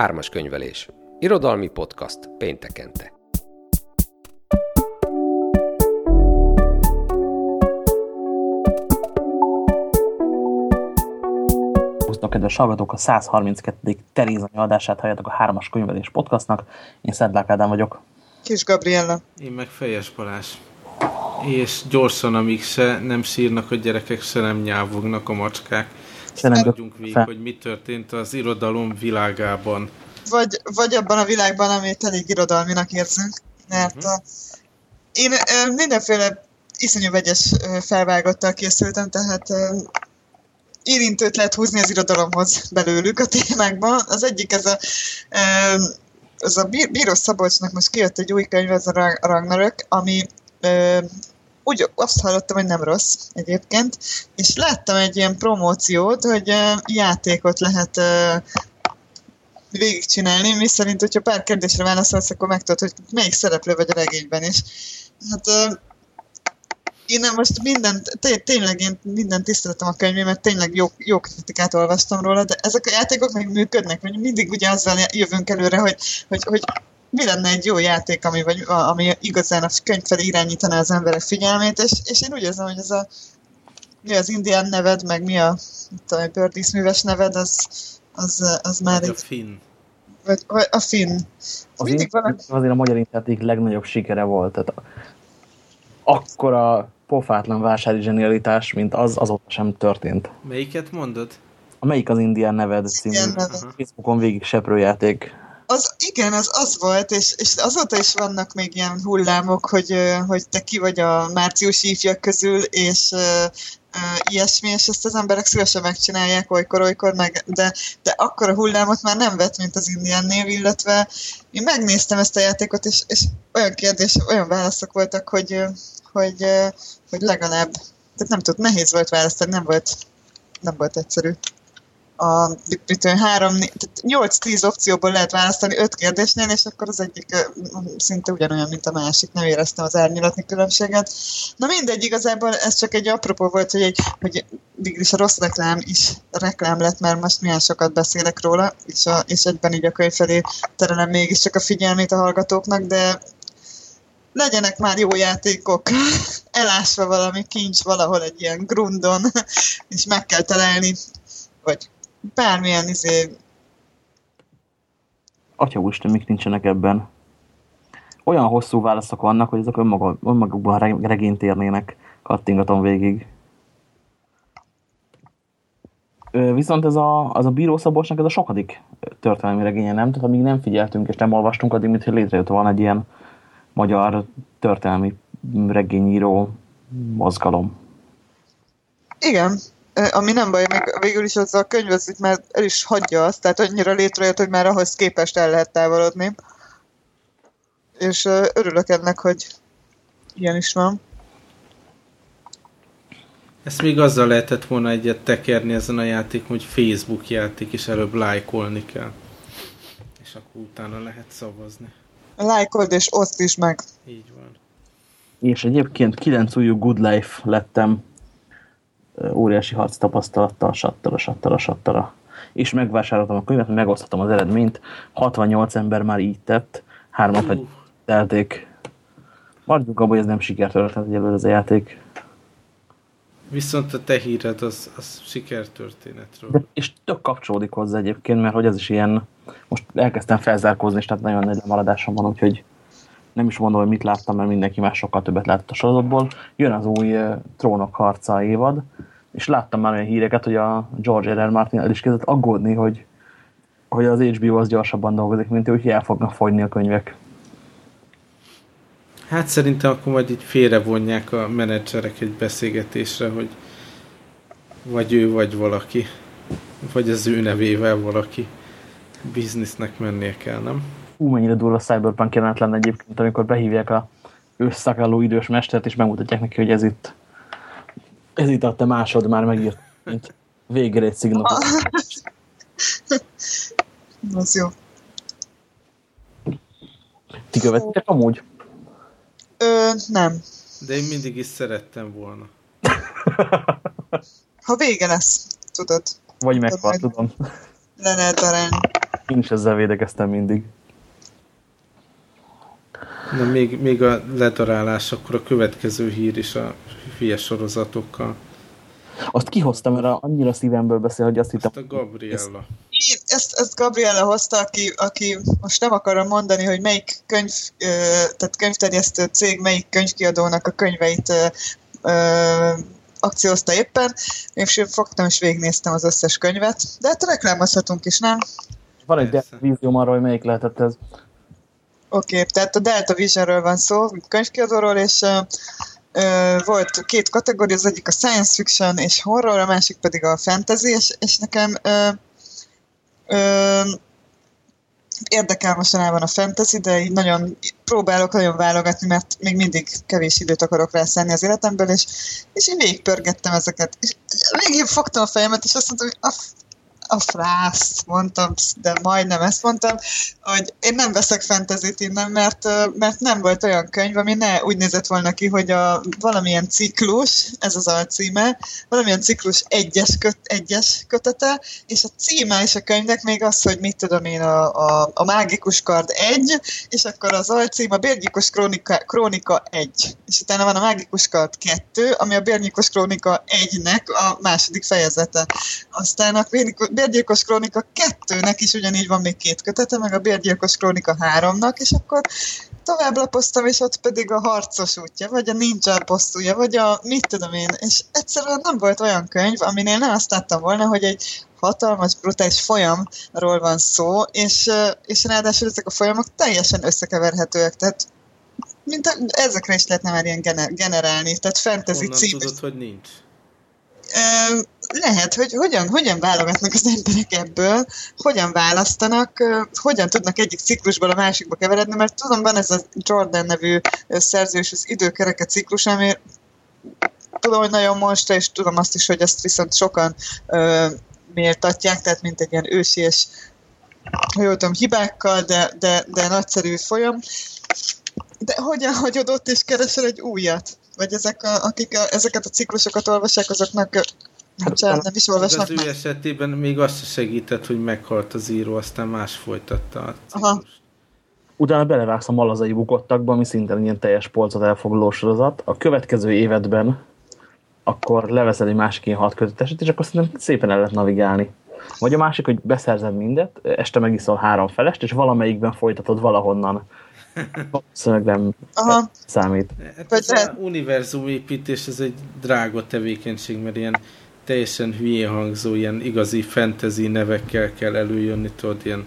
Ármas könyvelés. Irodalmi podcast péntekente. Sziasztok, kedves hallgatók! A 132. Terézani adását halljátok a Hármas Könyvelés podcastnak. Én Szedlák Ádám vagyok. Kis Gabriella. Én meg Fejes Balázs. És gyorsan, amíg se nem sírnak a gyerekek, se nem nyávognak a macskák. Nem Tudjunk végig, hogy mi történt az irodalom világában. Vagy, vagy abban a világban, amit elég irodalminak érzünk. Mert uh-huh. a, én mindenféle iszonyú vegyes felvágottal készültem, tehát érintőt lehet húzni az irodalomhoz belőlük a témákban. Az egyik ez a, ez a Bíró Szabolcsnak most kijött egy új könyv, ez a Ragnarök, ami úgy azt hallottam, hogy nem rossz egyébként, és láttam egy ilyen promóciót, hogy játékot lehet végigcsinálni, mi szerint, hogyha pár kérdésre válaszolsz, akkor megtudod, hogy melyik szereplő vagy a regényben is. Hát én nem most minden, tényleg én minden tiszteltem a könyvémet, tényleg jó, jó kritikát olvastam róla, de ezek a játékok még működnek, hogy mindig ugye azzal jövünk előre, hogy, hogy, hogy mi lenne egy jó játék, ami, vagy, ami igazán a könyv felé irányítaná az emberek figyelmét, és, és én úgy érzem, hogy ez a mi az indián neved, meg mi a, a Birdis műves neved, az, az, az már egy... a finn. Vagy, vagy a finn. Az Mindig valami... Azért a magyar internet legnagyobb sikere volt. Tehát akkora pofátlan vásári zsenialitás, mint az, azóta sem történt. Melyiket mondod? A melyik az Indián neved című Facebookon végig seprőjáték. Az, igen, az az volt, és, és azóta is vannak még ilyen hullámok, hogy, hogy te ki vagy a márciusi ifjak közül, és ilyesmi, és ezt az emberek szívesen megcsinálják olykor-olykor, meg, de, de akkor a hullámot már nem vett, mint az indián név, illetve én megnéztem ezt a játékot, és, és olyan kérdés, olyan válaszok voltak, hogy, hogy, hogy legalább, tehát nem tudom, nehéz volt választani, nem volt, nem volt egyszerű. A, három, 8-10 opcióból lehet választani 5 kérdésnél, és akkor az egyik szinte ugyanolyan, mint a másik, nem éreztem az árnyilatni különbséget. Na mindegy, igazából ez csak egy apropó volt, hogy, egy, hogy végül is a rossz reklám is reklám lett, mert most milyen sokat beszélek róla, és, a, és egyben így a könyv felé terelem mégiscsak a figyelmét a hallgatóknak, de legyenek már jó játékok, elásva valami kincs valahol egy ilyen grundon, és meg kell találni, vagy bármilyen izé... Atya úristen, mik nincsenek ebben? Olyan hosszú válaszok vannak, hogy ezek önmaga, önmagukban regényt érnének. Kattingatom végig. Viszont ez a, az a Bíró Szabolcsnak ez a sokadik történelmi regénye, nem? Tehát amíg nem figyeltünk és nem olvastunk, addig mintha létrejött volna egy ilyen magyar történelmi regényíró mozgalom. Igen, ami nem baj, még végül is az a könyv az már el is hagyja azt, tehát annyira létrejött, hogy már ahhoz képest el lehet távolodni. És örülök ennek, hogy ilyen is van. Ezt még azzal lehetett volna egyet tekerni ezen a játék, hogy Facebook játék, és előbb lájkolni kell. És akkor utána lehet szavazni. Lájkold és oszt is meg. Így van. És egyébként 9 új Good Life lettem óriási harc tapasztalattal, sattara, sattara, sattara. És megvásároltam a könyvet, megoszthatom az eredményt. 68 ember már így tett, hárman pedig telték. Maradjunk abban, hogy ez nem sikertörténet egyelőre ez a játék. Viszont a te híred az, az sikertörténetről. De, és tök kapcsolódik hozzá egyébként, mert hogy ez is ilyen, most elkezdtem felzárkózni, és tehát nagyon nagy lemaradásom van, úgyhogy nem is mondom, hogy mit láttam, mert mindenki más sokkal többet látott a sorozatból. Jön az új uh, Trónok harca évad, és láttam már olyan híreket, hogy a George R. R. Martin el is kezdett aggódni, hogy, hogy az HBO az gyorsabban dolgozik, mint ő, hogy el fognak fogyni a könyvek. Hát szerintem akkor majd így félrevonják a menedzserek egy beszélgetésre, hogy vagy ő, vagy valaki. Vagy az ő nevével valaki. Biznisznek mennie kell, nem? Ú, mennyire durva Cyberpunk jelent lenne egyébként, amikor behívják a ősszakálló idős mestert, és megmutatják neki, hogy ez itt ez itt a te másod már megírt, mint végre egy szignal. Az jó. Ti követitek amúgy? Ö, nem. De én mindig is szerettem volna. Ha vége lesz, tudod. Vagy meghal, tudom. Le lehet darálni. Én is ezzel védekeztem mindig. Na, még, még a ledarálás, akkor a következő hír is a hülye sorozatokkal. Azt kihoztam, mert annyira szívemből beszél, hogy azt hittem... Ezt a Gabriella. Én, ezt, ezt Gabriella hozta, aki, aki most nem akarom mondani, hogy melyik könyv, tehát könyvterjesztő cég, melyik könyvkiadónak a könyveit akciózta éppen, és fogtam és végignéztem az összes könyvet, de hát reklámozhatunk is, nem? Van egy vízióm arra, hogy melyik lehetett ez. Oké, okay, tehát a Delta Visionről van szó, könyvkiadóról, és volt két kategória, az egyik a science fiction és horror, a másik pedig a fantasy, és, és nekem uh, uh, érdekel mostanában a fantasy, de így nagyon próbálok nagyon válogatni, mert még mindig kevés időt akarok rá szenni az életemből, és, és én végigpörgettem ezeket. És végig fogtam a fejemet, és azt mondtam, hogy a a frászt mondtam, de majdnem ezt mondtam, hogy én nem veszek fentezit innen, mert, mert nem volt olyan könyv, ami ne úgy nézett volna ki, hogy a valamilyen ciklus, ez az alcíme, valamilyen ciklus egyes, köt, egyes kötete, és a címe és a könyvnek még az, hogy mit tudom én, a, a, a mágikus kard egy, és akkor az alcím a bérgyilkos krónika, krónika egy, és utána van a mágikus kard kettő, ami a bérgyilkos krónika egynek a második fejezete. Aztán a Bérgyilkos Krónika 2-nek is ugyanígy van még két kötete, meg a Bérgyilkos Krónika 3-nak, és akkor tovább lapoztam, és ott pedig a harcos útja, vagy a ninja bosszúja, vagy a mit tudom én, és egyszerűen nem volt olyan könyv, aminél nem azt láttam volna, hogy egy hatalmas, brutális folyamról van szó, és, és ráadásul ezek a folyamok teljesen összekeverhetőek, tehát mint a, ezekre is lehetne már ilyen gener, generálni, tehát fantasy Honnan cím. tudod, hogy nincs? Lehet, hogy hogyan, hogyan válogatnak az emberek ebből, hogyan választanak, hogyan tudnak egyik ciklusból a másikba keveredni, mert tudom, van ez a Jordan nevű szerző és az időkereke ciklus, ami tudom, hogy nagyon most, és tudom azt is, hogy ezt viszont sokan ö, méltatják, tehát mint egy ilyen ősi és jól tudom, hibákkal, de, de, de nagyszerű folyam. De hogyan hagyod ott és keresel egy újat? Vagy ezek, a, akik a, ezeket a ciklusokat olvassák, azoknak Bocsánat, nem is olvasnak Az ő esetében még azt segített, hogy meghalt az író, aztán más folytatta a Aha. Utána belevágsz a malazai bukottakba, ami szintén ilyen teljes polcot elfoglaló sorozat. A következő évedben akkor leveszel egy másik ilyen hat köteteset, és akkor szerintem szépen el lehet navigálni. Vagy a másik, hogy beszerzed mindet, este megiszol három felest, és valamelyikben folytatod valahonnan. Valószínűleg nem Aha. számít. Hát ez a univerzum építés, ez egy drága tevékenység, mert ilyen teljesen hülyén hangzó, ilyen igazi fantasy nevekkel kell előjönni, tudod, ilyen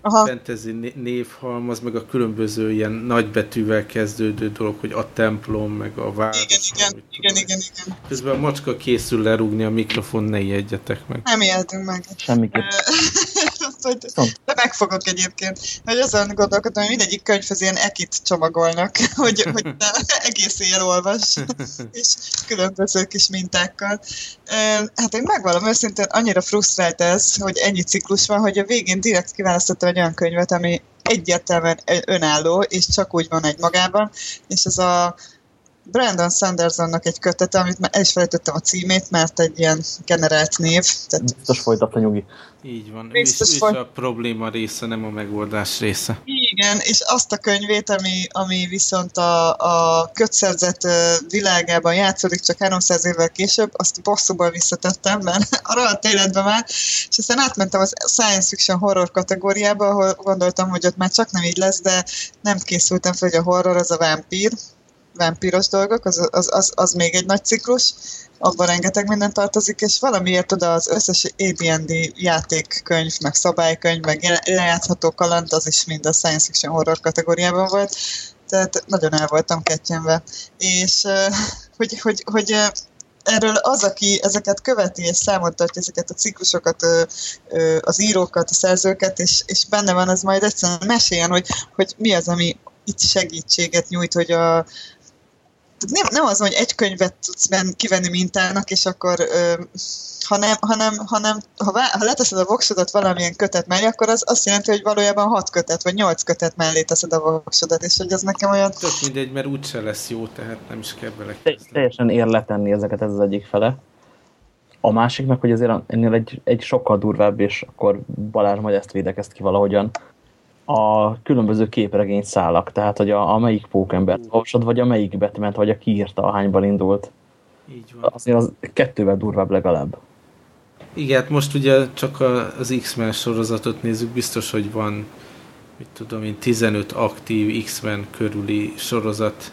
Aha. fantasy névhalmaz, meg a különböző ilyen nagybetűvel kezdődő dolog, hogy a templom, meg a város. Igen, igen, igen, igen, igen. Közben a macska készül lerúgni a mikrofon, ne ijedjetek meg. Nem ijedünk meg. Semmiképp. De megfogok egyébként. Hogy azon gondolkodom, hogy mindegyik könyvhez ilyen ekit csomagolnak, hogy, hogy egész éjjel olvas, és különböző kis mintákkal. Hát én megvalom őszintén, annyira frusztrált ez, hogy ennyi ciklus van, hogy a végén direkt kiválasztottam egy olyan könyvet, ami egyértelműen önálló, és csak úgy van egy magában, és ez a Brandon Sandersonnak egy kötete, amit már el is felejtettem a címét, mert egy ilyen generált név. Tehát... Biztos folytatva nyugi. Így van. Biztos ő is, folyt... a probléma része, nem a megoldás része. Igen, és azt a könyvét, ami, ami viszont a, a kötszerzet világában játszódik csak 300 évvel később, azt bosszúból visszatettem, mert a rohadt életben már, és aztán átmentem az science fiction horror kategóriába, ahol gondoltam, hogy ott már csak nem így lesz, de nem készültem fel, hogy a horror az a vámpír, vámpíros dolgok, az, az, az, az még egy nagy ciklus, abban rengeteg minden tartozik, és valamiért oda az összes AD&D játékkönyv, meg szabálykönyv, meg lejátszható kaland, az is mind a science fiction horror kategóriában volt, tehát nagyon el voltam kettyenve. És hogy, hogy, hogy erről az, aki ezeket követi és számon tartja ezeket a ciklusokat, az írókat, a szerzőket, és, és benne van, az majd egyszerűen meséljen, hogy, hogy mi az, ami itt segítséget nyújt, hogy a, nem, nem az, hogy egy könyvet tudsz ben, kivenni mintának, és akkor ö, hanem, hanem, hanem ha, vá, ha leteszed a voksodat valamilyen kötet mellé, akkor az azt jelenti, hogy valójában hat kötet, vagy nyolc kötet mellé teszed a voksodat, és hogy ez nekem olyan... Tök mindegy, mert úgyse lesz jó, tehát nem is kell bele Teljesen ér letenni ezeket ez az egyik fele. A másik meg, hogy azért ennél egy, egy sokkal durvább, és akkor Balázs majd ezt védekezt ki valahogyan, a különböző képregény szálak, tehát hogy a, a melyik pókember olvasod, vagy a melyik Batman, vagy a kiírta, a hányban indult. Így van. Azért az kettővel durvább legalább. Igen, hát most ugye csak az X-Men sorozatot nézzük, biztos, hogy van mit tudom én, 15 aktív X-Men körüli sorozat,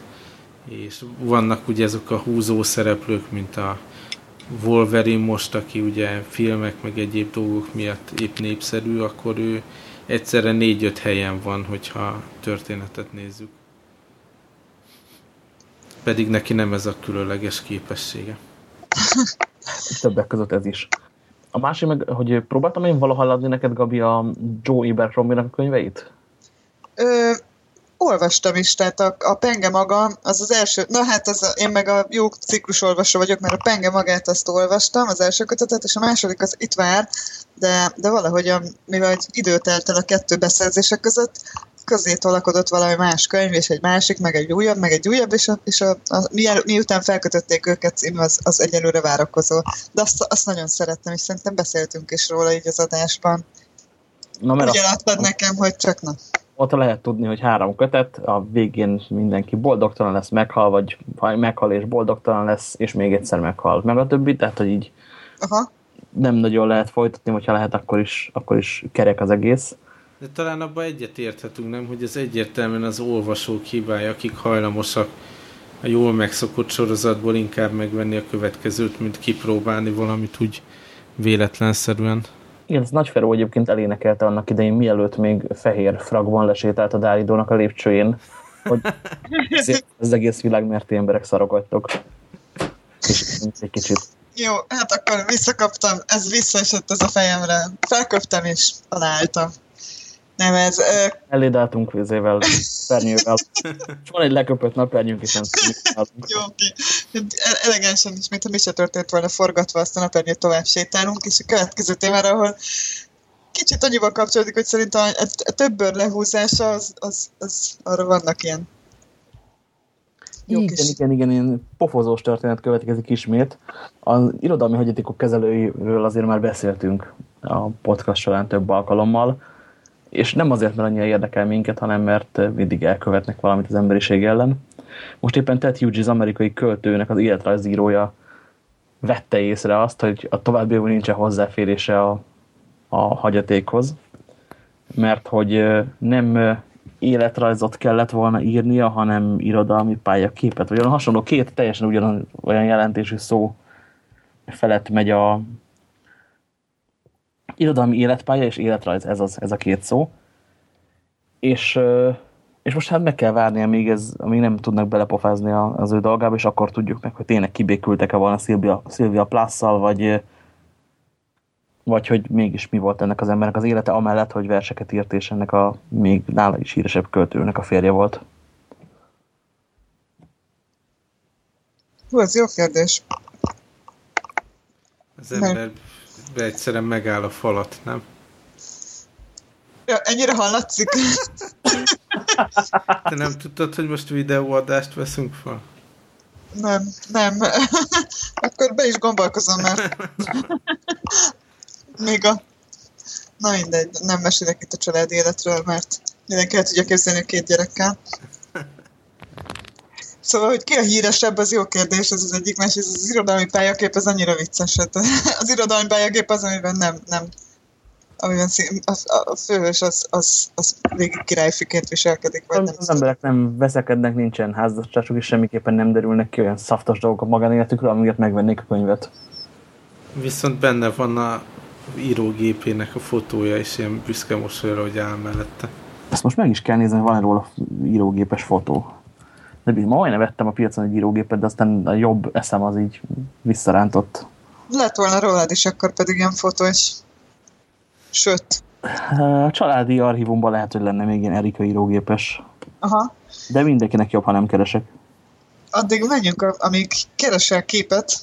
és vannak ugye ezek a húzó szereplők, mint a Wolverine most, aki ugye filmek meg egyéb dolgok miatt épp népszerű, akkor ő egyszerre négy-öt helyen van, hogyha történetet nézzük. Pedig neki nem ez a különleges képessége. Többek között ez is. A másik meg, hogy próbáltam én valaha adni neked, Gabi, a Joe Abercrombie-nak a könyveit? Ö, olvastam is, tehát a, a penge maga, az az első, na hát az a, én meg a jó ciklus olvasó vagyok, mert a penge magát azt olvastam, az első kötetet, és a második az itt vár, de, de valahogy, a, mivel időt telt el a kettő beszerzése között, közé tolakodott valami más könyv, és egy másik, meg egy újabb, meg egy újabb, és, a, és a, a, mi, miután felkötötték őket című, az, az egyelőre várakozó. De azt, azt nagyon szerettem, és szerintem beszéltünk is róla így az adásban. Na, mert Úgy adtad nekem, hogy csak na. Ott lehet tudni, hogy három kötet, a végén mindenki boldogtalan lesz, meghal, vagy meghal és boldogtalan lesz, és még egyszer meghal. Meg a többi, tehát, hogy így Aha. nem nagyon lehet folytatni, hogyha lehet, akkor is, akkor is kerek az egész. De talán abban egyet érthetünk, nem? Hogy ez egyértelműen az olvasók hibája, akik hajlamosak a jól megszokott sorozatból inkább megvenni a következőt, mint kipróbálni valamit úgy véletlenszerűen. Igen, ez Nagy Feró egyébként elénekelte annak idején, mielőtt még fehér fragban lesétált a Dáridónak a lépcsőjén, hogy az egész világ mert emberek szarogattok. És egy kicsit. Jó, hát akkor visszakaptam, ez visszaesett ez a fejemre. Felköptem és találtam. Nem ez... Ö... Elédáltunk vizével, pernyővel. És van egy leköpött napernyőnk, és nem Jó. Elegánsan is, mintha mi se történt volna forgatva, azt a napernyőt tovább sétálunk, és a következő témára, ahol kicsit annyival kapcsolódik, hogy szerintem a, a több bőr lehúzása, az, az, az, arra vannak ilyen igen, kis... igen, igen, ilyen pofozós történet következik ismét. Az irodalmi hagyatékok kezelőiről azért már beszéltünk a podcast során több alkalommal és nem azért, mert annyira érdekel minket, hanem mert mindig elkövetnek valamit az emberiség ellen. Most éppen Ted Hughes, amerikai költőnek az életrajzírója vette észre azt, hogy a továbbiakban nincsen hozzáférése a, a hagyatékhoz, mert hogy nem életrajzot kellett volna írnia, hanem irodalmi pályaképet, vagy olyan hasonló két teljesen ugyanolyan olyan jelentésű szó felett megy a, irodalmi életpálya és életrajz, ez, az, ez a két szó. És, és most hát meg kell várni, amíg, ez, amíg nem tudnak belepofázni az ő dolgába, és akkor tudjuk meg, hogy tényleg kibékültek-e volna Szilvia, Szilvia Plasszal, vagy, vagy hogy mégis mi volt ennek az embernek az élete, amellett, hogy verseket írt, és ennek a még nála is híresebb költőnek a férje volt. Hú, ez jó kérdés. Az ember be egyszerűen megáll a falat, nem? Ja, ennyire hallatszik. Te nem tudtad, hogy most videóadást veszünk fel? Nem, nem. Akkor be is gondolkozom, mert még a... Na mindegy, nem mesélek itt a család életről, mert mindenki el tudja képzelni a két gyerekkel. Szóval, hogy ki a híresebb, az jó kérdés, ez az egyik, ez az irodalmi pályakép, ez annyira vicces. Hát az irodalmi pályakép az, amiben nem, nem amiben az, a főhős az, az, az végig királyfiként viselkedik. Vagy nem az emberek nem veszekednek, nincsen házasságok, és semmiképpen nem derülnek ki olyan szaftos dolgok a magánéletükről, amiért megvennék a könyvet. Viszont benne van a írógépének a fotója, és ilyen büszke mosolyra, hogy áll mellette. Ezt most meg is kell nézni, van róla írógépes fotó de ma majdnem vettem a piacon egy írógépet, de aztán a jobb eszem az így visszarántott. Lett volna rólad is, akkor pedig ilyen fotó is. Sőt. A családi archívumban lehet, hogy lenne még ilyen Erika írógépes. Aha. De mindenkinek jobb, ha nem keresek. Addig menjünk, amíg keresel képet,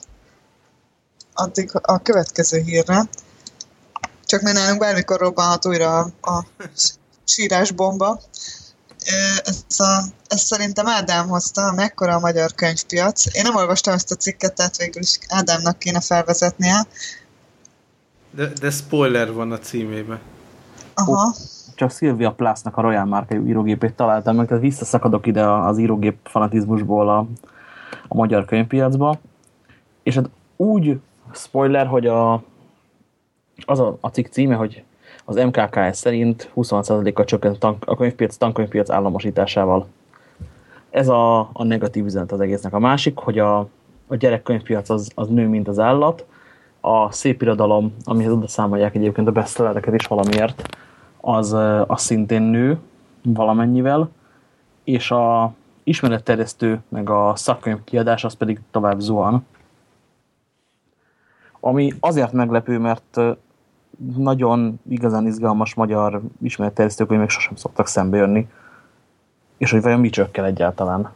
addig a következő hírre. Csak mert nálunk bármikor robbanhat újra a, a sírásbomba Ez, a, ez szerintem Ádám hozta, mekkora a magyar könyvpiac. Én nem olvastam ezt a cikket, tehát végül is Ádámnak kéne felvezetnie. De, de spoiler van a címében. Aha. Csak Sylvia Plathnak a Royal márkájú írógépét találtam tehát visszaszakadok ide az írógép fanatizmusból a, a magyar könyvpiacba. És hát úgy spoiler, hogy a, az a, a cikk címe, hogy az MKKS szerint 20%-a csökkent a könyvpiac, tankönyvpiac államosításával. Ez a, a negatív üzenet az egésznek. A másik, hogy a, a gyerekkönyvpiac az, az nő, mint az állat. A szép irodalom, amihez oda számolják egyébként a bestsellereket is valamiért, az, az szintén nő valamennyivel, és a ismeretterjesztő, meg a szakkönyv kiadás az pedig tovább zuhan. Ami azért meglepő, mert nagyon igazán izgalmas magyar ismeretterjesztők, hogy még sosem szoktak szembe jönni. És hogy vajon mi csökkel egyáltalán.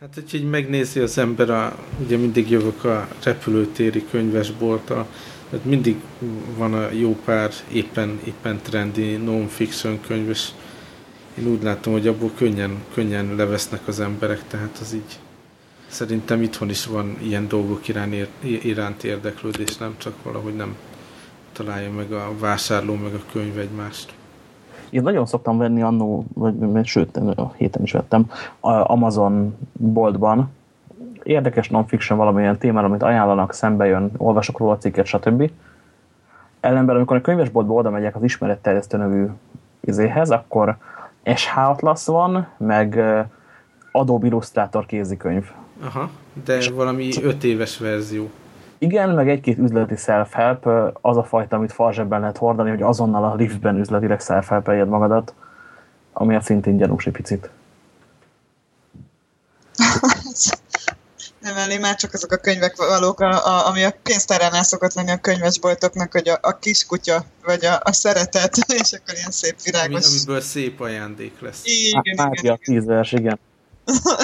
Hát, hogyha így megnézi az ember, a, ugye mindig jövök a repülőtéri könyvesboltra, tehát mindig van a jó pár éppen, éppen trendi non-fiction könyv, és én úgy látom, hogy abból könnyen, könnyen levesznek az emberek, tehát az így szerintem itthon is van ilyen dolgok iránt, iránt érdeklődés, nem csak valahogy nem találja meg a vásárló, meg a könyv egymást. Én nagyon szoktam venni annó, vagy sőt, a héten is vettem, a Amazon boltban. Érdekes non-fiction valamilyen témára, amit ajánlanak, szembe jön, olvasok róla cikket, stb. Ellenben, amikor a könyvesboltba oda megyek az ismeretterjesztő nevű izéhez, akkor SH Atlas van, meg Adobe Illustrator kézikönyv. Aha, de valami öt éves verzió. Igen, meg egy-két üzleti self-help, az a fajta, amit farzsebben lehet hordani, hogy azonnal a liftben üzletileg self help magadat, ami a szintén gyanús egy picit. Nem elég, már csak azok a könyvek valók, a, a, ami a pénztáránál szokott lenni a könyvesboltoknak, hogy a, a kiskutya, vagy a, a szeretet, és akkor ilyen szép virágos... Ami, amiből szép ajándék lesz. Igen, hát, igen, igen. Igen.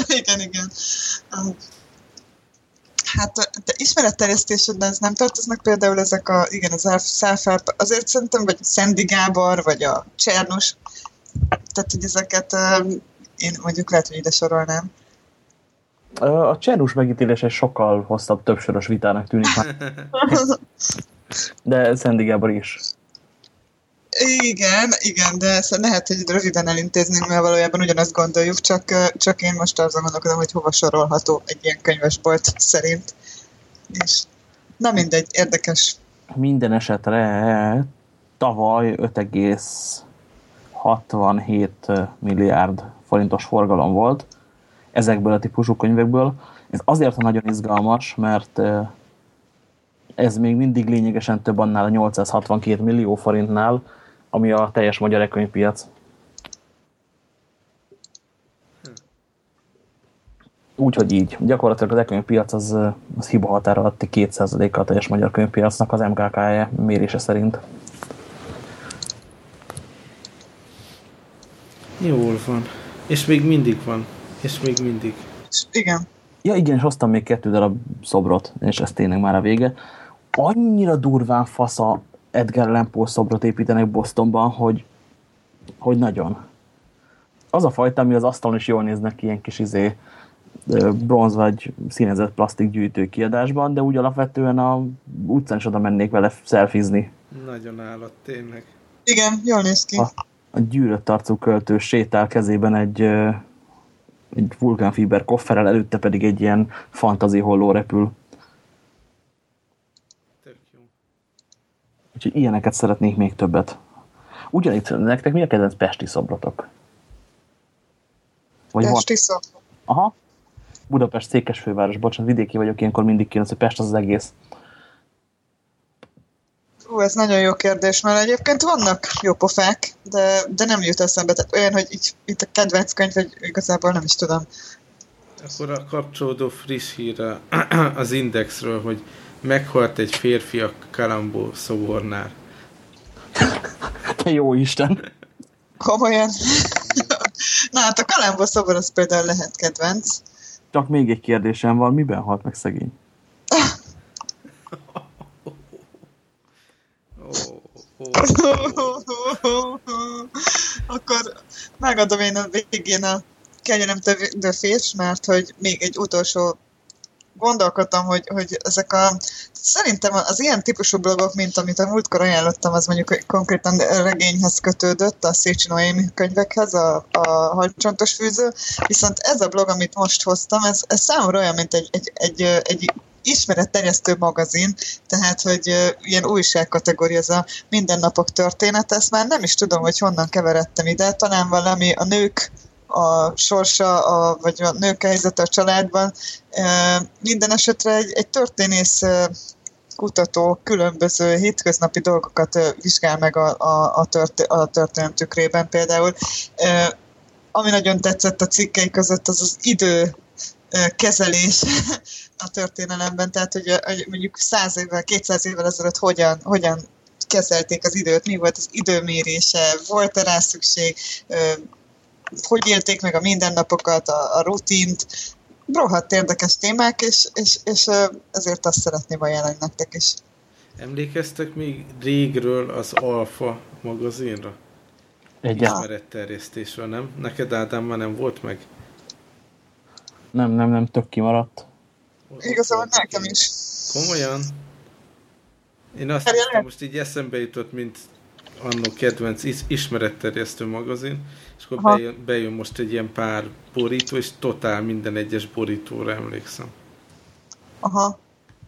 igen, igen. Hát de ismeretterjesztésedben ez nem tartoznak például ezek a, igen, az self azért szerintem, vagy Szendi Gábor, vagy a Csernus, tehát hogy ezeket én mondjuk lehet, hogy ide sorolnám. A Csernus megítélése sokkal hosszabb, többsoros vitának tűnik De Szendi Gábor is. Igen, igen, de ezt lehet, hogy röviden elintéznünk, mert valójában ugyanazt gondoljuk, csak, csak én most azon gondolkodom, hogy hova sorolható egy ilyen könyvesbolt szerint. És na mindegy, érdekes. Minden esetre tavaly 5,67 milliárd forintos forgalom volt ezekből a típusú könyvekből. Ez azért nagyon izgalmas, mert ez még mindig lényegesen több annál a 862 millió forintnál, ami a teljes magyar e-könyvpiac. Úgyhogy így. Gyakorlatilag az e-könyvpiac az, az hiba határ alatti 2%-a a teljes magyar könyvpiacnak az MKK-je mérése szerint. Jól van. És még mindig van. És még mindig. Igen. Ja igen, és hoztam még kettő darab szobrot, és ez tényleg már a vége. Annyira durván fasz a Edgar Allan Poe szobrot építenek Bostonban, hogy, hogy nagyon. Az a fajta, ami az asztalon is jól néznek ilyen kis izé, bronz vagy színezett plastik gyűjtő kiadásban, de úgy alapvetően a utcán is oda mennék vele szelfizni. Nagyon állat, tényleg. Igen, jól néz ki. A, a gyűrött arcú költő sétál kezében egy, egy vulkánfiber kofferrel, előtte pedig egy ilyen fantazi holló repül. Úgyhogy ilyeneket szeretnék még többet. Ugyanitt nektek mi a kedvenc pesti szobrotok? Vagy pesti szobrok? Aha. Budapest székesfőváros, bocsánat, vidéki vagyok, ilyenkor mindig kijön, hogy Pest az az egész. Ú, ez nagyon jó kérdés, mert egyébként vannak jó pofák, de, de nem jut eszembe. Tehát olyan, hogy így, itt a kedvenc könyv, vagy igazából nem is tudom. Akkor a kapcsolódó friss hír az Indexről, hogy meghalt egy férfi a Kalambó szobornál. Te jó Isten! Komolyan? Na hát a Kalambó szobor az például lehet kedvenc. Csak még egy kérdésem van, miben halt meg szegény? Akkor megadom én a végén a kegyelem fés, mert hogy még egy utolsó gondolkodtam, hogy, hogy ezek a szerintem az ilyen típusú blogok, mint amit a múltkor ajánlottam, az mondjuk konkrétan regényhez kötődött, a Szécsi Noémi könyvekhez, a, a hajcsontos fűző, viszont ez a blog, amit most hoztam, ez, ez számomra olyan, mint egy, egy, egy, egy ismeretterjesztő magazin, tehát, hogy uh, ilyen újságkategória, ez a mindennapok története, ezt már nem is tudom, hogy honnan keveredtem ide, talán valami a nők a sorsa, a, vagy a nők helyzete a családban. Minden esetre egy, egy történész kutató különböző hétköznapi dolgokat vizsgál meg a, a, a, tört, a történet tükrében például. Ami nagyon tetszett a cikkei között, az az idő kezelés a történelemben, tehát hogy, hogy mondjuk száz évvel, 200 évvel ezelőtt hogyan, hogyan kezelték az időt, mi volt az időmérése, volt-e rá szükség, hogy élték meg a mindennapokat, a, a rutint, rohadt érdekes témák, és, és, és ezért azt szeretném ajánlani nektek is. Emlékeztek még régről az Alfa magazinra? Egy Ismeretterjesztésről, nem? Neked Ádám már nem volt meg? Nem, nem, nem, tök kimaradt. Igazából nekem is. Komolyan? Én azt hiszem, most így eszembe jutott, mint annó kedvenc ismeretterjesztő magazin, és akkor bejön, bejön most egy ilyen pár borító, és totál minden egyes borítóra emlékszem. Aha.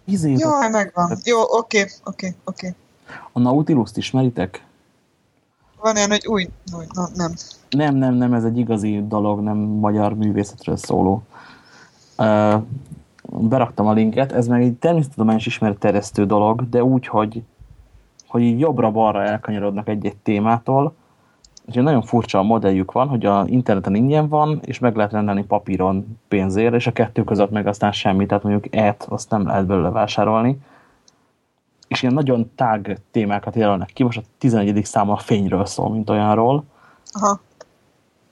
Izé, Jó, hát megvan. Jó, oké, oké, oké. A Nautilus-t ismeritek? Van ilyen, hogy új, új na, nem. Nem, nem, nem, ez egy igazi dolog, nem magyar művészetről szóló. Uh, beraktam a linket, ez meg egy természettudományos ismeretterjesztő dolog, de úgy, hogy, hogy így jobbra-balra elkanyarodnak egy-egy témától, egy nagyon furcsa modelljük van, hogy a interneten ingyen van, és meg lehet rendelni papíron pénzért, és a kettő között meg aztán semmi, tehát mondjuk et, azt nem lehet belőle vásárolni. És ilyen nagyon tág témákat jelölnek ki, most a 11. száma a fényről szól, mint olyanról. Aha.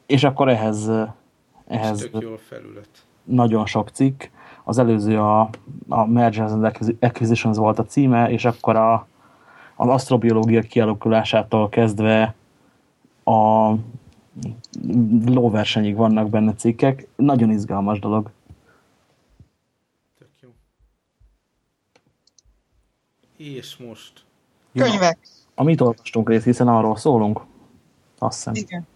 És akkor ehhez, ehhez jó felület. nagyon sok cikk. Az előző a, a Mergers and Acquisitions volt a címe, és akkor a, az asztrobiológia kialakulásától kezdve a lóversenyig vannak benne cikkek. Nagyon izgalmas dolog. Tök jó. És most? Könyvek. Ja, amit olvastunk részt, hiszen arról szólunk. Azt hiszem. Igen.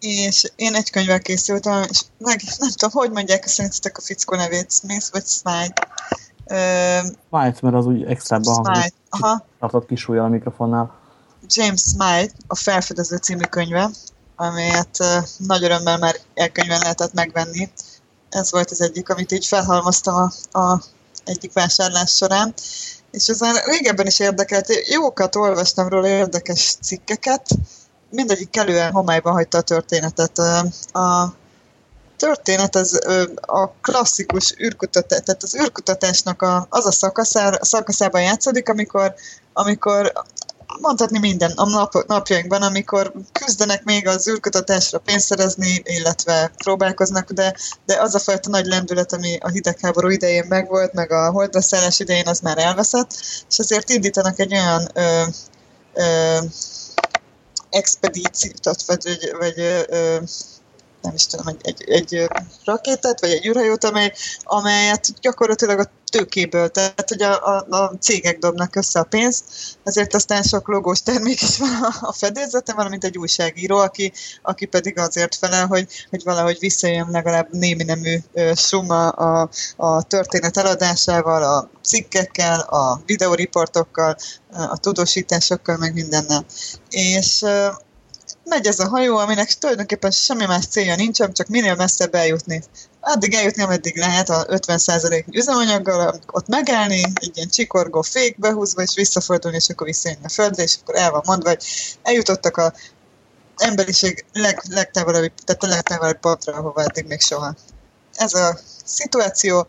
És én egy könyvvel készültem, és meg nem tudom, hogy mondják szerintetek a fickó nevét, Smith vagy Smite? Smite, mert az úgy extrában Smite, aha. Tartott kis a mikrofonnál. James Smite, a Felfedező című könyve, amelyet nagy örömmel már elkönyvben lehetett megvenni. Ez volt az egyik, amit így felhalmoztam a, a egyik vásárlás során. És már régebben is érdekelt. Jókat olvastam róla, érdekes cikkeket. Mindegyik kellően homályban hagyta a történetet. A történet az a klasszikus űrkutatás, tehát az űrkutatásnak a, az a szakaszában játszódik, amikor, amikor mondhatni minden a nap, napjainkban, amikor küzdenek még az űrkutatásra pénzt szerezni, illetve próbálkoznak, de, de az a fajta nagy lendület, ami a hidegháború idején megvolt, meg a holdra szállás idején, az már elveszett, és azért indítanak egy olyan ö, ö, expedíciót, vagy, vagy ö, nem is tudom, egy, egy, egy rakétát, vagy egy űrhajót, amely, amelyet gyakorlatilag a tőkéből, tehát hogy a, a, a cégek dobnak össze a pénzt, ezért aztán sok logós termék is van a fedélzeten, valamint egy újságíró, aki, aki pedig azért felel, hogy, hogy valahogy visszajön legalább némi nemű suma a, a történet eladásával, a cikkekkel, a videóriportokkal, a tudósításokkal, meg mindennel. És megy ez a hajó, aminek tulajdonképpen semmi más célja nincsen, csak minél messzebb eljutni. Addig eljutni, ameddig lehet a 50% üzemanyaggal, ott megállni, egy ilyen csikorgó fék behúzva, és visszafordulni, és akkor visszajönni a földre, és akkor el van mondva, hogy eljutottak a emberiség leg, legtávolabbi, tehát a legtávolabbi pontra, ahova eddig még soha. Ez a szituáció,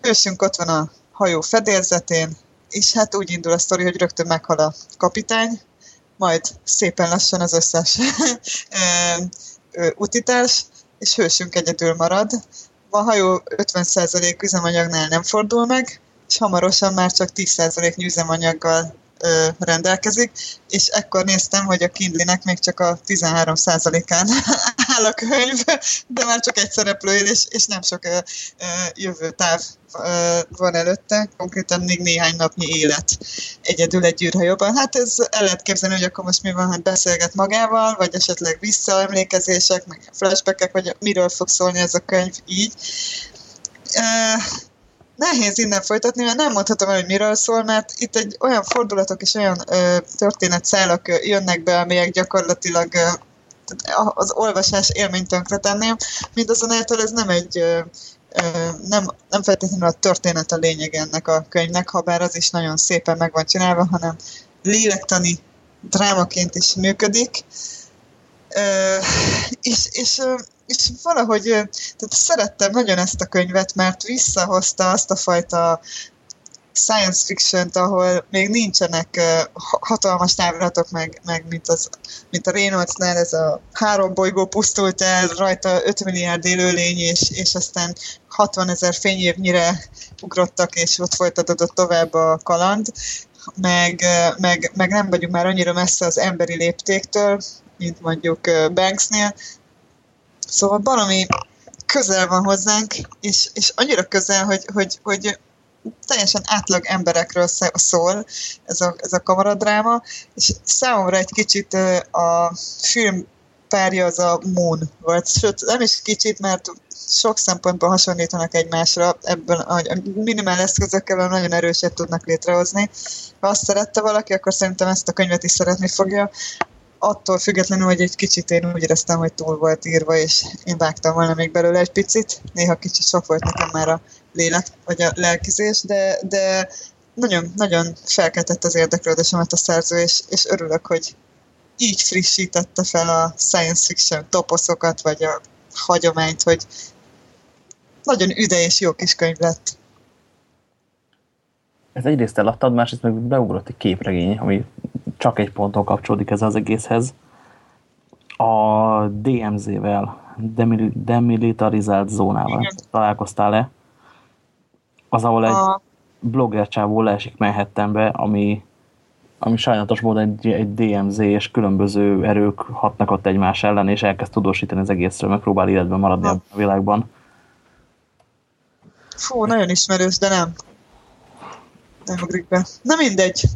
hősünk ott van a hajó fedélzetén, és hát úgy indul a sztori, hogy rögtön meghal a kapitány, majd szépen lassan az összes utitás, és hősünk egyedül marad. A hajó 50% üzemanyagnál nem fordul meg, és hamarosan már csak 10% üzemanyaggal ö, rendelkezik, és ekkor néztem, hogy a Kindlinek még csak a 13%-án áll a könyv, de már csak egy szereplő él, és, és nem sok ö, ö, jövő táv ö, van előtte, konkrétan még néhány napnyi élet egyedül egy űrhajóban. Hát ez el lehet képzelni, hogy akkor most mi van, hát beszélget magával, vagy esetleg visszaemlékezések, meg flashbackek, vagy miről fog szólni ez a könyv így. Uh, nehéz innen folytatni, mert nem mondhatom el, hogy miről szól, mert itt egy olyan fordulatok és olyan ö, történetszálak jönnek be, amelyek gyakorlatilag az olvasás élményt tönkretenném, mindazonáltal ez nem egy nem, nem feltétlenül a történet a lényeg ennek a könyvnek, ha bár az is nagyon szépen meg van csinálva, hanem lélektani drámaként is működik. És, és és valahogy tehát szerettem nagyon ezt a könyvet, mert visszahozta azt a fajta science fiction ahol még nincsenek hatalmas távlatok, meg, meg mint, az, mint a Reynoldsnál ez a három bolygó pusztult el, rajta 5 milliárd élőlény, és, és aztán 60 ezer fényévnyire ugrottak, és ott folytatódott tovább a kaland, meg, meg, meg nem vagyunk már annyira messze az emberi léptéktől, mint mondjuk Banksnél, Szóval valami közel van hozzánk, és, és annyira közel, hogy, hogy, hogy teljesen átlag emberekről szól ez a, ez a kamaradráma, és számomra egy kicsit a film párja az a Moon volt, sőt nem is kicsit, mert sok szempontból hasonlítanak egymásra, ebben a minimál eszközökkel nagyon erőset tudnak létrehozni. Ha azt szerette valaki, akkor szerintem ezt a könyvet is szeretni fogja attól függetlenül, hogy egy kicsit én úgy éreztem, hogy túl volt írva, és én vágtam volna még belőle egy picit. Néha kicsit sok volt nekem már a lélek, vagy a lelkizés, de, de nagyon, nagyon felkeltett az érdeklődésemet a szerző, és, és örülök, hogy így frissítette fel a science fiction toposzokat, vagy a hagyományt, hogy nagyon üde és jó kis könyv lett. Ez egyrészt eladtad, másrészt meg beugrott egy képregény, ami csak egy ponton kapcsolódik ez az egészhez. A DMZ-vel, demilitarizált zónával Igen. találkoztál-e? Az, ahol egy a... blogger csávó leesik Manhattanbe, ami, ami sajnálatos módon egy, egy DMZ és különböző erők hatnak ott egymás ellen, és elkezd tudósítani az egészről, megpróbál életben maradni a világban. Fú, nagyon ismerős, de nem. Nem ugrik be. Na mindegy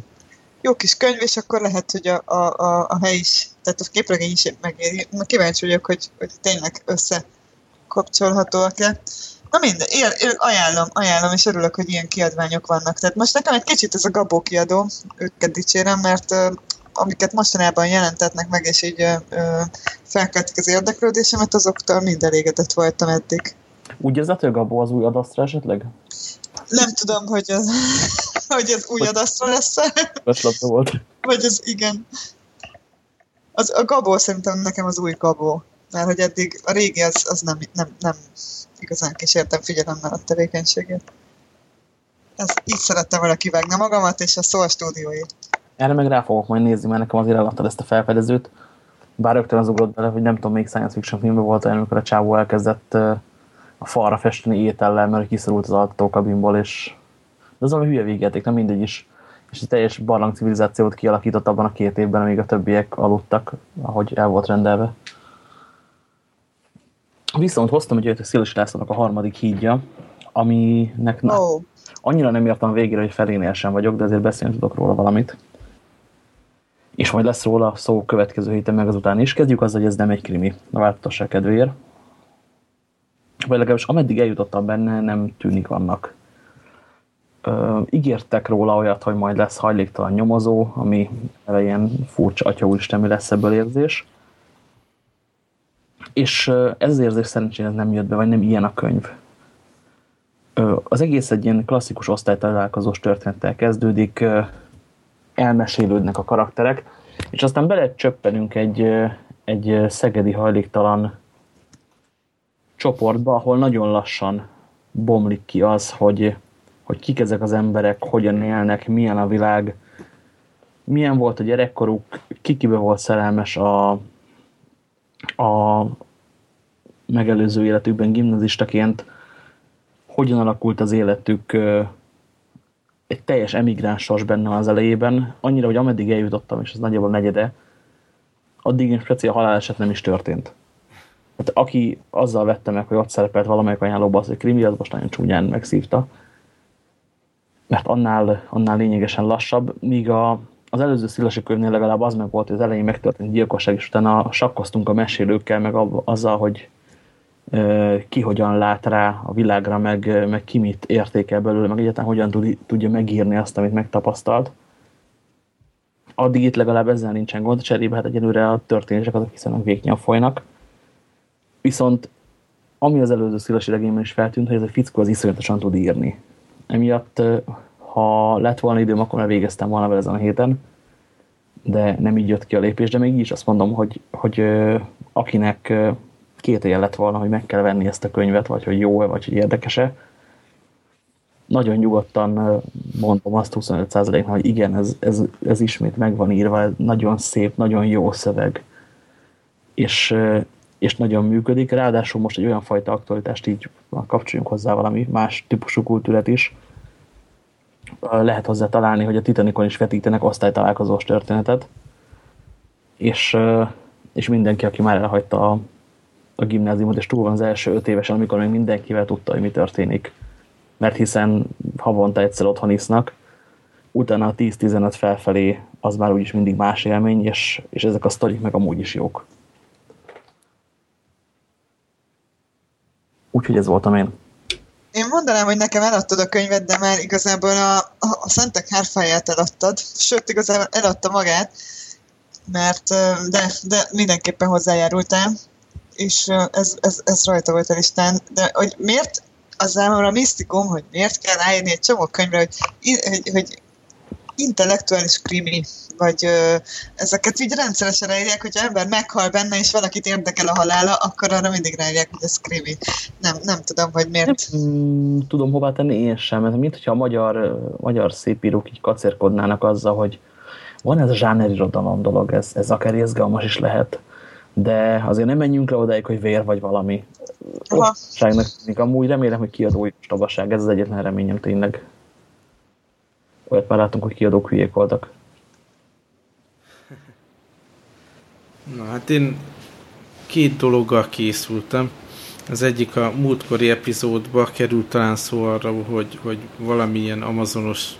jó kis könyv, és akkor lehet, hogy a, a, a, a hely is, tehát a képregény is megéri. Kíváncsi vagyok, hogy, hogy tényleg összekapcsolhatóak-e. Na minden, él, él, ajánlom, ajánlom, és örülök, hogy ilyen kiadványok vannak. Tehát most nekem egy kicsit ez a Gabó kiadó, őket dicsérem, mert uh, amiket mostanában jelentetnek meg, és így uh, felkeltik az érdeklődésemet, azoktól mind elégedett voltam eddig. Úgy érzed, hogy Gabó az új adasztra esetleg? Nem tudom, hogy az, hogy az új adasztra lesz Ötlapja volt. Vagy az, igen. Az, a Gabó szerintem nekem az új Gabó. Mert hogy eddig a régi az, az nem, nem, nem igazán kísértem figyelemmel a tevékenységét. Ez, így szerettem volna kivágni magamat, és a szó a stúdióért. Erre meg rá fogok majd nézni, mert nekem azért eladtad ezt a felfedezőt. Bár rögtön az ugrott bele, hogy nem tudom, még science fiction filmben volt olyan, amikor a csávó elkezdett a falra festeni étellel, mert kiszorult az altatókabinból, és de az valami hülye végjáték, nem mindegy is. És egy teljes barlang civilizációt kialakított abban a két évben, amíg a többiek aludtak, ahogy el volt rendelve. Viszont hoztam egy a Széles Lászlónak a harmadik hídja, aminek na, oh. annyira nem értem végére, hogy felénél sem vagyok, de azért beszélni tudok róla valamit. És majd lesz róla szó következő héten meg azután is. Kezdjük azzal, hogy ez nem egy krimi, a változatosság kedvéért vagy legalábbis ameddig eljutottam benne, nem tűnik annak. Ö, ígértek róla olyat, hogy majd lesz hajléktalan nyomozó, ami ilyen furcsa, atya úristen, mi lesz ebből érzés. És ez az érzés szerencsére nem jött be, vagy nem ilyen a könyv. Az egész egy ilyen klasszikus osztálytalálkozós történettel kezdődik, elmesélődnek a karakterek, és aztán bele csöppenünk egy, egy szegedi hajléktalan csoportba, ahol nagyon lassan bomlik ki az, hogy, hogy kik ezek az emberek, hogyan élnek, milyen a világ, milyen volt a gyerekkoruk, kikibe volt szerelmes a, a megelőző életükben gimnazistaként, hogyan alakult az életük egy teljes emigráns sors benne az elejében, annyira, hogy ameddig eljutottam, és ez nagyjából negyede, addig én speciál haláleset nem is történt. Hát aki azzal vette meg, hogy ott szerepelt valamelyik ajánlóban, az, hogy krimi, az most nagyon csúnyán megszívta. Mert annál, annál lényegesen lassabb, míg a, az előző szilasi könyvnél legalább az meg volt, hogy az elején megtörtént gyilkosság, és utána sakkoztunk a mesélőkkel, meg azzal, hogy ki hogyan lát rá a világra, meg, meg ki mit értékel belőle, meg egyáltalán hogyan tud, tudja megírni azt, amit megtapasztalt. Addig itt legalább ezzel nincsen gond, cserébe hát egyelőre a történések azok hiszen végnyel folynak. Viszont ami az előző szilasi regényben is feltűnt, hogy ez a fickó az iszonyatosan tud írni. Emiatt, ha lett volna időm, akkor már végeztem volna vele ezen a héten, de nem így jött ki a lépés, de még így is azt mondom, hogy, hogy akinek két éjjel lett volna, hogy meg kell venni ezt a könyvet, vagy hogy jó-e, vagy hogy érdekese. Nagyon nyugodtan mondom azt 25%-nál, hogy igen, ez, ez, ez ismét meg van írva, nagyon szép, nagyon jó szöveg, és, és nagyon működik. Ráadásul most egy olyan fajta aktualitást így kapcsoljunk hozzá valami más típusú kultúrát is. Lehet hozzá találni, hogy a Titanicon is vetítenek osztálytalálkozós történetet, és, és mindenki, aki már elhagyta a, a gimnáziumot, és túl van az első öt évesen, amikor még mindenkivel tudta, hogy mi történik. Mert hiszen havonta egyszer otthon isznak, utána a 10-15 felfelé az már úgyis mindig más élmény, és, és ezek a sztorik meg amúgy is jók. Úgyhogy ez voltam én. Én mondanám, hogy nekem eladtad a könyvet, de már igazából a, a, Szentek hárfáját eladtad, sőt, igazából eladta magát, mert de, de mindenképpen hozzájárultál és ez, ez, ez rajta volt a listán, de hogy miért az számomra misztikum, hogy miért kell ráírni egy csomó könyvre, hogy, hogy, hogy intellektuális krimi, vagy ö, ezeket így rendszeresen ráírják, hogyha ember meghal benne, és valakit érdekel a halála, akkor arra mindig ráírják, hogy ez krimi. Nem, nem tudom, hogy miért. Nem tudom hová tenni én sem, mert mint hogyha a magyar, magyar szépírók így kacérkodnának azzal, hogy van ez a zsánerirodalom dolog, ez, ez akár izgalmas is lehet de azért nem menjünk le odáig, hogy vér vagy valami. Ostobaságnak tűnik. Amúgy remélem, hogy kiadói ostobaság. Ez az egyetlen reményem tényleg. Olyat már látunk, hogy kiadók hülyék voltak. Na hát én két dologgal készültem. Az egyik a múltkori epizódba került talán szó arra, hogy, hogy valamilyen amazonos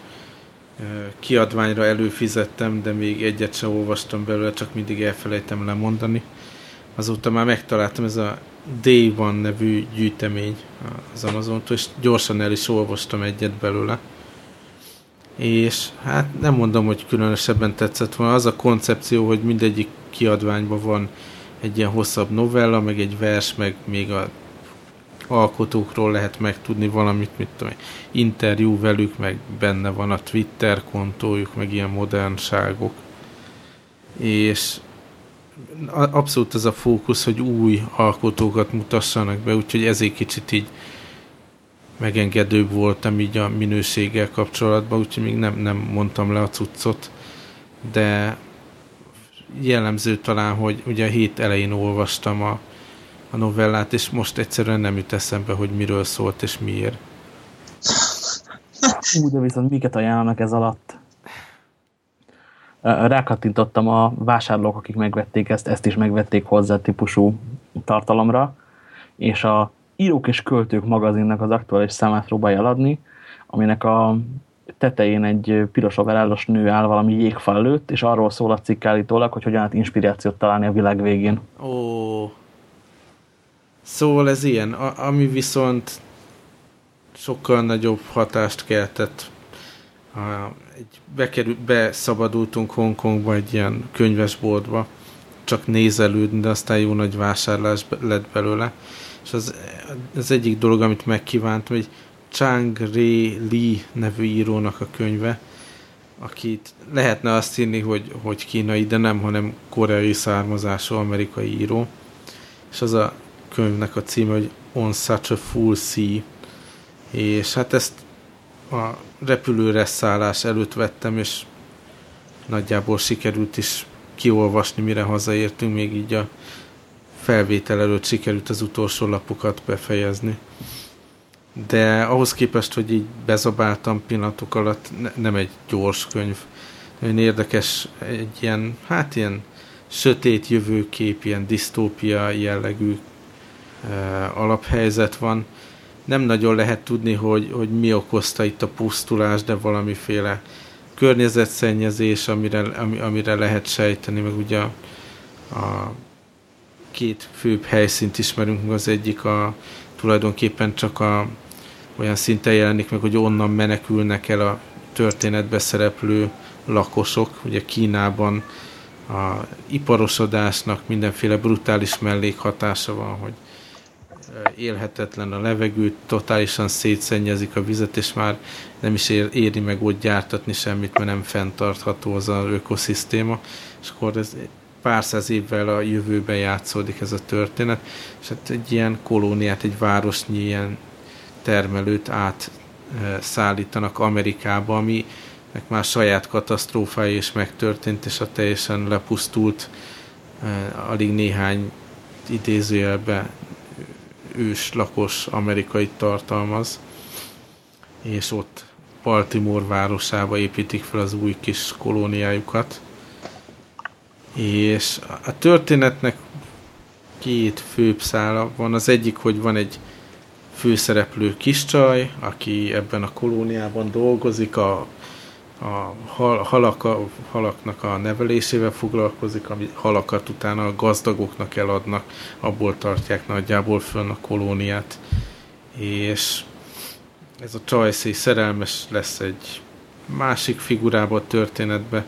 kiadványra előfizettem, de még egyet sem olvastam belőle, csak mindig elfelejtem lemondani azóta már megtaláltam ez a Day One nevű gyűjtemény az Amazontól, és gyorsan el is olvastam egyet belőle. És hát nem mondom, hogy különösebben tetszett volna. Az a koncepció, hogy mindegyik kiadványban van egy ilyen hosszabb novella, meg egy vers, meg még a alkotókról lehet megtudni valamit, mit tudom, interjú velük, meg benne van a Twitter kontójuk, meg ilyen modernságok. És abszolút ez a fókusz, hogy új alkotókat mutassanak be, úgyhogy ezért kicsit így megengedőbb voltam így a minőséggel kapcsolatban, úgyhogy még nem, nem mondtam le a cuccot, de jellemző talán, hogy ugye a hét elején olvastam a, a novellát, és most egyszerűen nem jut eszembe, hogy miről szólt és miért. Úgy, de viszont miket ajánlanak ez alatt? rákattintottam a vásárlók, akik megvették ezt, ezt is megvették hozzá típusú tartalomra, és a Írók és Költők magazinnak az aktuális számát próbálja eladni, aminek a tetején egy piros overállos nő áll valami jégfal előtt, és arról szól a cikk állítólag, hogy hogyan lehet inspirációt találni a világ végén. Ó, szóval ez ilyen, a, ami viszont sokkal nagyobb hatást keltett egy bekerül, beszabadultunk Hongkongba egy ilyen könyvesboltba, csak nézelődni, de aztán jó nagy vásárlás lett belőle. És az, az egyik dolog, amit megkívántam, hogy Chang Ri Li nevű írónak a könyve, akit lehetne azt írni, hogy, hogy kínai, de nem, hanem koreai származású amerikai író. És az a könyvnek a címe, hogy On Such a Full Sea. És hát ezt a repülőre szállás előtt vettem, és nagyjából sikerült is kiolvasni, mire hazaértünk, még így a felvétel előtt sikerült az utolsó lapokat befejezni. de ahhoz képest, hogy így bezabáltam pillanatok alatt, ne, nem egy gyors könyv. Nagyon érdekes, egy ilyen, hát ilyen sötét jövőkép, ilyen disztópia jellegű uh, alaphelyzet van. Nem nagyon lehet tudni, hogy, hogy mi okozta itt a pusztulás, de valamiféle környezetszennyezés, amire, ami, amire lehet sejteni, meg ugye a, a két főbb helyszínt ismerünk, az egyik a tulajdonképpen csak a olyan szinten jelenik meg, hogy onnan menekülnek el a történetbe szereplő lakosok. Ugye Kínában a iparosodásnak mindenféle brutális mellékhatása van, hogy élhetetlen a levegő, totálisan szétszennyezik a vizet, és már nem is éri meg ott gyártatni semmit, mert nem fenntartható az az ökoszisztéma, és akkor ez pár száz évvel a jövőben játszódik ez a történet, és hát egy ilyen kolóniát, egy városnyi ilyen termelőt át szállítanak Amerikába, ami már saját katasztrófája is megtörtént, és a teljesen lepusztult, alig néhány idézőjelbe ős lakos amerikai tartalmaz, és ott Baltimore városába építik fel az új kis kolóniájukat. És a történetnek két főbb szála van. Az egyik, hogy van egy főszereplő kis csaj, aki ebben a kolóniában dolgozik, a, a hal, halak, a halaknak a nevelésével foglalkozik, ami halakat utána a gazdagoknak eladnak, abból tartják nagyjából fönn a kolóniát. És ez a Csajszé szerelmes lesz egy másik figurába a történetbe,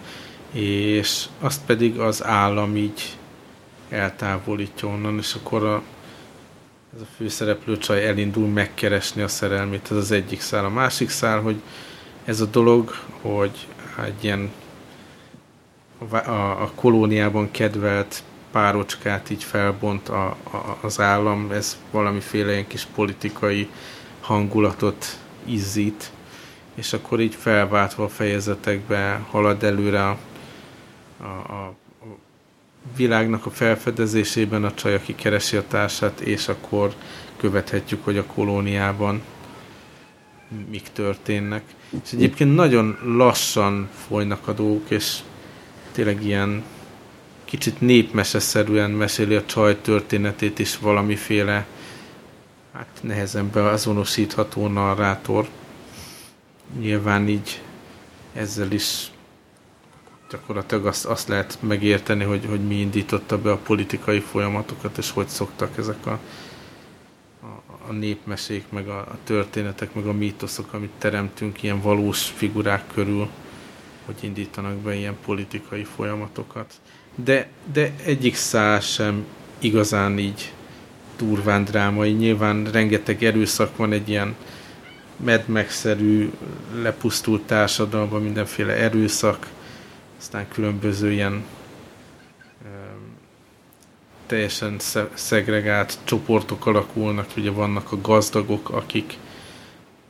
és azt pedig az állam így eltávolítja onnan, és akkor a, ez a főszereplő csaj elindul megkeresni a szerelmét, ez az egyik szál. A másik szál, hogy ez a dolog, hogy egy ilyen a, a, kolóniában kedvelt párocskát így felbont a, a, az állam, ez valamiféle ilyen kis politikai hangulatot izzít, és akkor így felváltva a fejezetekbe halad előre a, a, a világnak a felfedezésében a csaj, aki keresi a társát, és akkor követhetjük, hogy a kolóniában mik történnek. És egyébként nagyon lassan folynak a dolgok, és tényleg ilyen kicsit népmeseszerűen meséli a csaj történetét is valamiféle hát nehezen beazonosítható narrátor. Nyilván így ezzel is gyakorlatilag azt, azt lehet megérteni, hogy, hogy mi indította be a politikai folyamatokat, és hogy szoktak ezek a, a, a népmesék, meg a, a történetek, meg a mítoszok, amit teremtünk ilyen valós figurák körül, hogy indítanak be ilyen politikai folyamatokat. De, de egyik szál sem igazán így durván drámai. Nyilván rengeteg erőszak van egy ilyen Mad Max-szerű lepusztult társadalomban, mindenféle erőszak, aztán különböző ilyen teljesen szegregált csoportok alakulnak, ugye vannak a gazdagok, akik,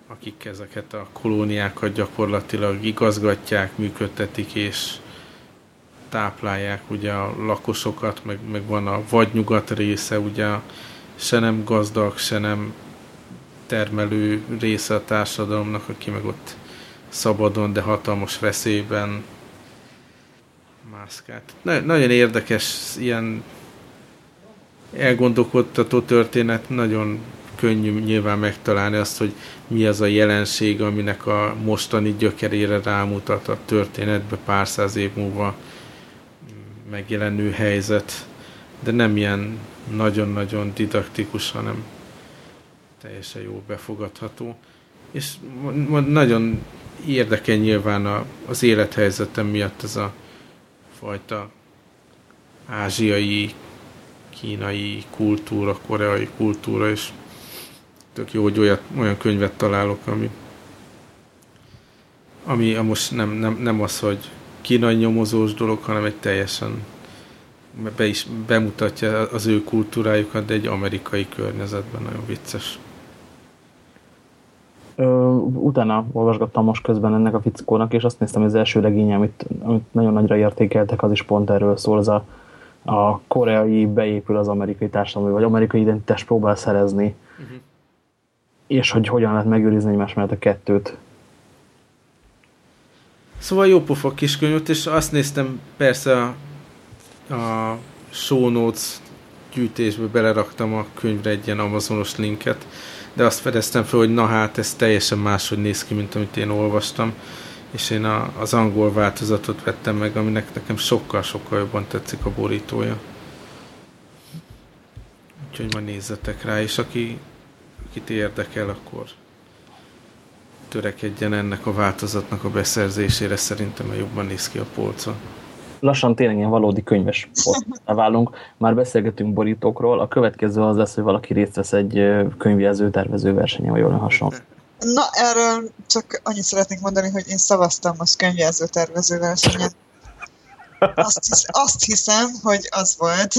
akik ezeket a kolóniákat gyakorlatilag igazgatják, működtetik és táplálják ugye a lakosokat, meg, meg van a vadnyugat része, ugye se nem gazdag, se nem termelő része a társadalomnak, aki meg ott szabadon, de hatalmas veszélyben mászkált. Na, nagyon érdekes, ilyen elgondolkodtató történet, nagyon könnyű nyilván megtalálni azt, hogy mi az a jelenség, aminek a mostani gyökerére rámutat a történetbe pár száz év múlva megjelenő helyzet, de nem ilyen nagyon-nagyon didaktikus, hanem teljesen jól befogadható. És nagyon érdekel nyilván az élethelyzetem miatt ez a fajta ázsiai, kínai kultúra, koreai kultúra, és tök jó, hogy olyat, olyan könyvet találok, ami, ami most nem, nem, nem az, hogy kínai nyomozós dolog, hanem egy teljesen be is bemutatja az ő kultúrájukat, de egy amerikai környezetben nagyon vicces. Ö, utána olvasgattam most közben ennek a fickónak, és azt néztem, hogy az első regény, amit, amit nagyon nagyra értékeltek, az is pont erről szól, az a, a koreai beépül az amerikai társadalomba, vagy amerikai identitás próbál szerezni. Uh-huh. és hogy hogyan lehet megőrizni egymás mellett a kettőt. Szóval jó pofa kiskönyvt, és azt néztem, persze a, a show notes gyűjtésbe beleraktam a könyvre egy ilyen amazonos linket, de azt fedeztem fel, hogy na hát ez teljesen máshogy néz ki, mint amit én olvastam, és én a, az angol változatot vettem meg, aminek nekem sokkal-sokkal jobban tetszik a borítója. Úgyhogy ma nézzetek rá, és aki, akit érdekel, akkor törekedjen ennek a változatnak a beszerzésére, szerintem jobban néz ki a polca. Lassan tényleg ilyen valódi könyves válunk. Már beszélgetünk borítókról, a következő az lesz, hogy valaki részt vesz egy könyvjelző tervező versenyen, vagy olyan hasonló. Na, erről csak annyit szeretnék mondani, hogy én szavaztam most könyvjelző tervező versenyen. Azt, hisz, azt hiszem, hogy az volt.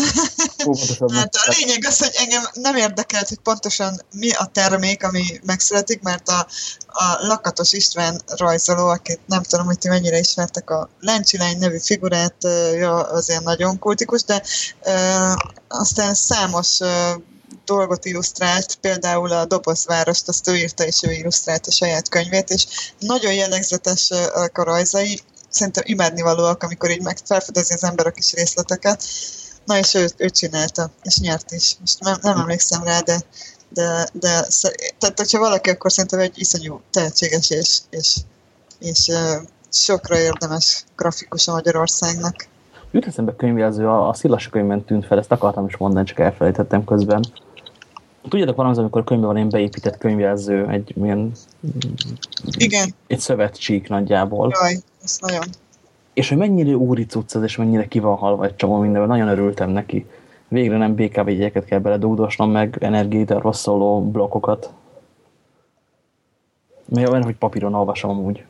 hát a lényeg az, hogy engem nem érdekelt, hogy pontosan mi a termék, ami megszületik, mert a, a Lakatos István rajzoló, akit nem tudom, hogy ti mennyire ismertek a Lencsilány nevű figurát, ja, azért nagyon kultikus, de uh, aztán számos dolgot illusztrált, például a Dobozvárost, azt ő írta, és ő illusztrált a saját könyvét, és nagyon jellegzetes a rajzai, szerintem imádnivalóak, amikor így meg felfedezi az ember a kis részleteket. Na és ő, ő csinálta, és nyert is. Most nem, nem emlékszem rá, de, de, de tehát, hogyha valaki, akkor szerintem egy iszonyú tehetséges és, és, és sokra érdemes grafikus a Magyarországnak. Jut eszembe könyvjelző, a, a Szilas könyvben tűnt fel, ezt akartam is mondani, csak elfelejtettem közben. Tudjátok, van az, amikor könyvben van egy beépített könyvjelző, egy milyen... Igen. Egy szövetcsík nagyjából. Jaj, ez nagyon. És hogy mennyire úri cucc az, és mennyire ki van halva egy csomó mindenben, nagyon örültem neki. Végre nem BKV jegyeket kell beledugdosnom, meg energiát rosszoló blokkokat. Mert olyan, hogy papíron olvasom amúgy.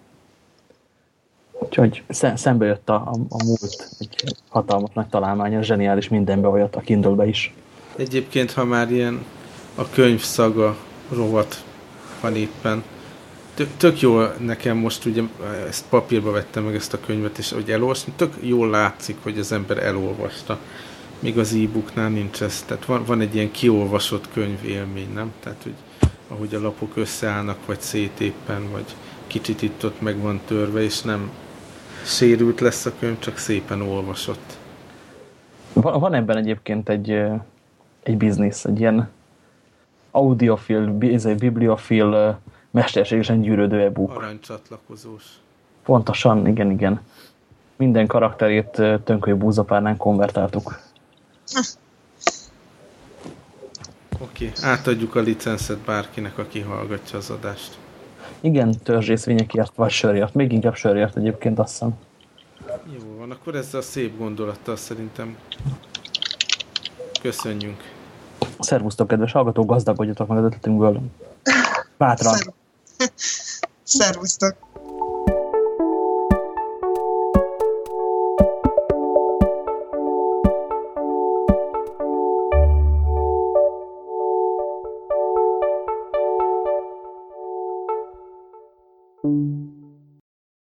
Úgyhogy szembe jött a, a, a múlt egy hatalmas nagy találmány, a zseniális mindenbe olyat a kindle is. Egyébként, ha már ilyen a könyv szaga rovat van éppen, tök jól nekem most ugye ezt papírba vettem meg ezt a könyvet, és hogy elolvasni, tök jól látszik, hogy az ember elolvasta. Még az e-booknál nincs ez. Tehát van, van egy ilyen kiolvasott könyv élmény, nem? Tehát, hogy ahogy a lapok összeállnak, vagy szétéppen, vagy kicsit itt ott meg van törve, és nem sérült lesz a könyv, csak szépen olvasott. Van, van ebben egyébként egy, egy biznisz, egy ilyen audiofil, bibliofil, mesterségesen gyűrődő e-book. Aranycsatlakozós. Pontosan, igen, igen. Minden karakterét tönköly búzapárnán konvertáltuk. Oké, okay. átadjuk a licenszet bárkinek, aki hallgatja az adást. Igen, törzsészvényekért vagy sörért. Még inkább sörért egyébként, azt hiszem. Jó van, akkor ezzel a szép gondolattal szerintem köszönjünk. Szervusztok, kedves hallgatók, gazdagodjatok meg az ötletünkből. Bátran. Szervusztok.